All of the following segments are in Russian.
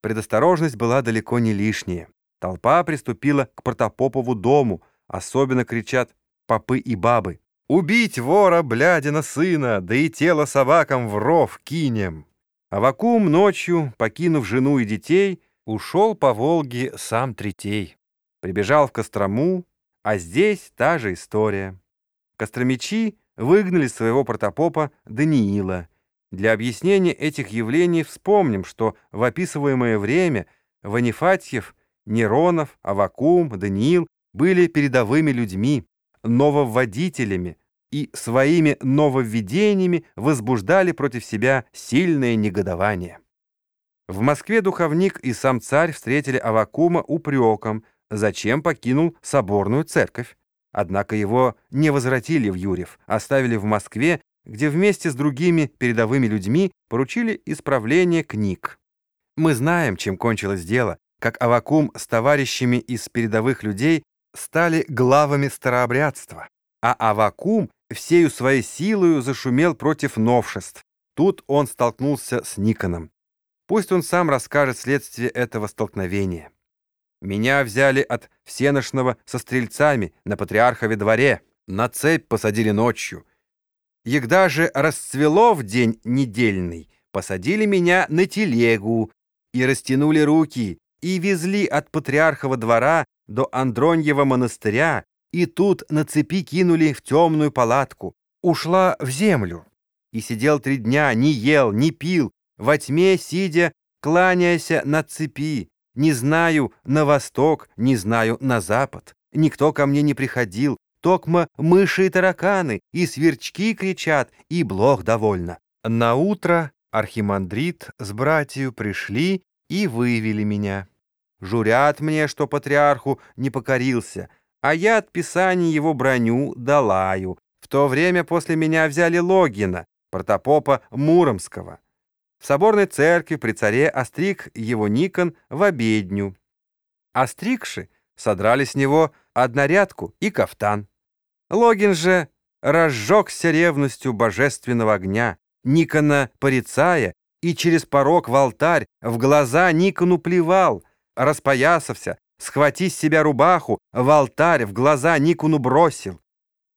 Предосторожность была далеко не лишняя. Толпа приступила к Протопопову дому, особенно кричат попы и бабы. «Убить вора, блядина сына, да и тело собакам в ров кинем!» Авакум ночью, покинув жену и детей, ушел по Волге сам Третей. Прибежал в Кострому, а здесь та же история. Костромичи выгнали своего протопопа Даниила. Для объяснения этих явлений вспомним, что в описываемое время Ванифатьев, Неронов, Авакум, Даниил были передовыми людьми, нововводителями и своими нововведениями возбуждали против себя сильное негодование. В Москве духовник и сам царь встретили Авакума упреком, зачем покинул соборную церковь. Однако его не возвратили в Юрьев, оставили в Москве, где вместе с другими передовыми людьми поручили исправление книг. Мы знаем, чем кончилось дело, как Авакум с товарищами из передовых людей стали главами старообрядства, а Авакум всею своей силою зашумел против новшеств. Тут он столкнулся с Никоном. Пусть он сам расскажет следствие этого столкновения. Меня взяли от всеношного со стрельцами на патриархове дворе, на цепь посадили ночью. Егда же расцвело в день недельный, посадили меня на телегу и растянули руки, и везли от патриархова двора до Андроньева монастыря, и тут на цепи кинули в темную палатку. Ушла в землю. И сидел три дня, не ел, не пил, во тьме сидя, кланяясь на цепи, не знаю на восток, не знаю на запад. Никто ко мне не приходил, токмо мыши и тараканы, и сверчки кричат, и блох довольно. На утро архимандрит с братью пришли и вывели меня. Журят мне, что патриарху не покорился, а я от писания его броню долаю. В то время после меня взяли Логина, протопопа Муромского. В соборной церкви при царе остриг его Никон в обедню. Остригши содрали с него однорядку и кафтан. Логин же разжегся ревностью божественного огня, Никона порицая, и через порог в алтарь в глаза Никону плевал, распоясався, схвати с себя рубаху, в алтарь в глаза Никону бросил.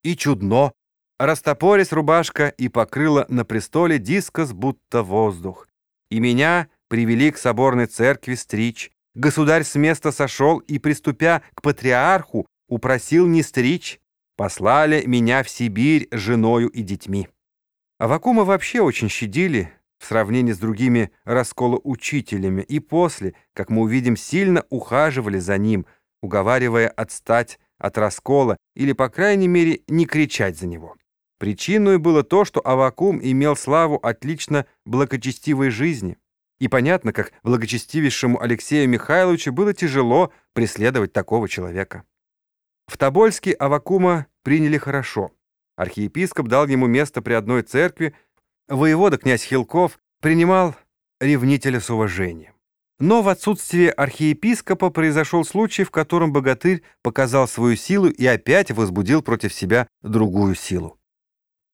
И чудно, Растопорясь рубашка и покрыла на престоле дискос, будто воздух. И меня привели к соборной церкви стричь. Государь с места сошел и, приступя к патриарху, упросил не стричь. Послали меня в Сибирь женою и детьми. Авакума вообще очень щадили в сравнении с другими расколоучителями, и после, как мы увидим, сильно ухаживали за ним, уговаривая отстать от раскола или, по крайней мере, не кричать за него. Причиной было то, что Авакум имел славу отлично благочестивой жизни. И понятно, как благочестивейшему Алексею Михайловичу было тяжело преследовать такого человека. В Тобольске Авакума приняли хорошо. Архиепископ дал ему место при одной церкви, воевода князь Хилков принимал ревнителя с уважением. Но в отсутствие архиепископа произошел случай, в котором богатырь показал свою силу и опять возбудил против себя другую силу.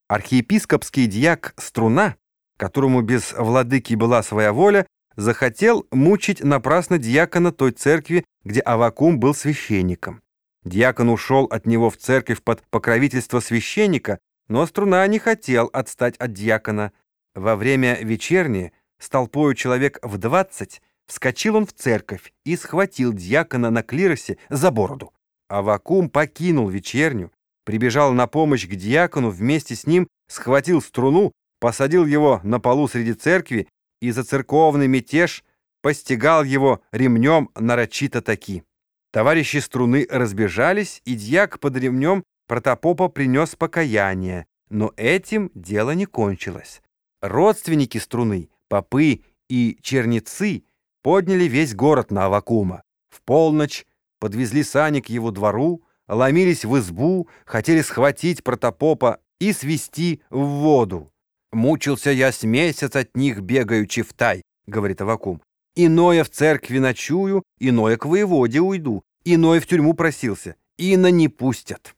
Архиепископский дьяк Струна, которому без владыки была своя воля, захотел мучить напрасно дьякона той церкви, где Авакум был священником. Дьякон ушел от него в церковь под покровительство священника, но Струна не хотел отстать от дьякона. Во время вечерни с толпою человек в двадцать вскочил он в церковь и схватил дьякона на клиросе за бороду. Авакум покинул вечерню, прибежал на помощь к диакону, вместе с ним схватил струну, посадил его на полу среди церкви и за церковный мятеж постигал его ремнем нарочито таки. Товарищи струны разбежались, и дьяк под ремнем протопопа принес покаяние, но этим дело не кончилось. Родственники струны, попы и черницы подняли весь город на Авакума. В полночь подвезли сани к его двору, ломились в избу, хотели схватить протопопа и свести в воду. «Мучился я с месяц от них, бегаючи в тай», — говорит Авакум. «Иное в церкви ночую, иное к воеводе уйду, иное в тюрьму просился, ино не пустят».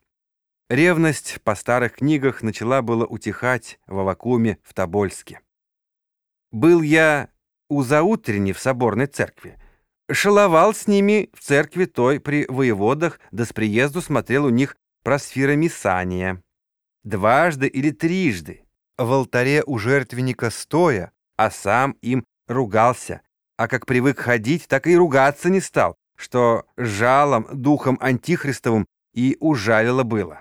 Ревность по старых книгах начала было утихать в Авакуме в Тобольске. «Был я у заутренней в соборной церкви. Шаловал с ними в церкви той при воеводах, да с приезду смотрел у них просфира Мисания. Дважды или трижды в алтаре у жертвенника стоя, а сам им ругался, а как привык ходить, так и ругаться не стал, что жалом, духом антихристовым и ужалило было.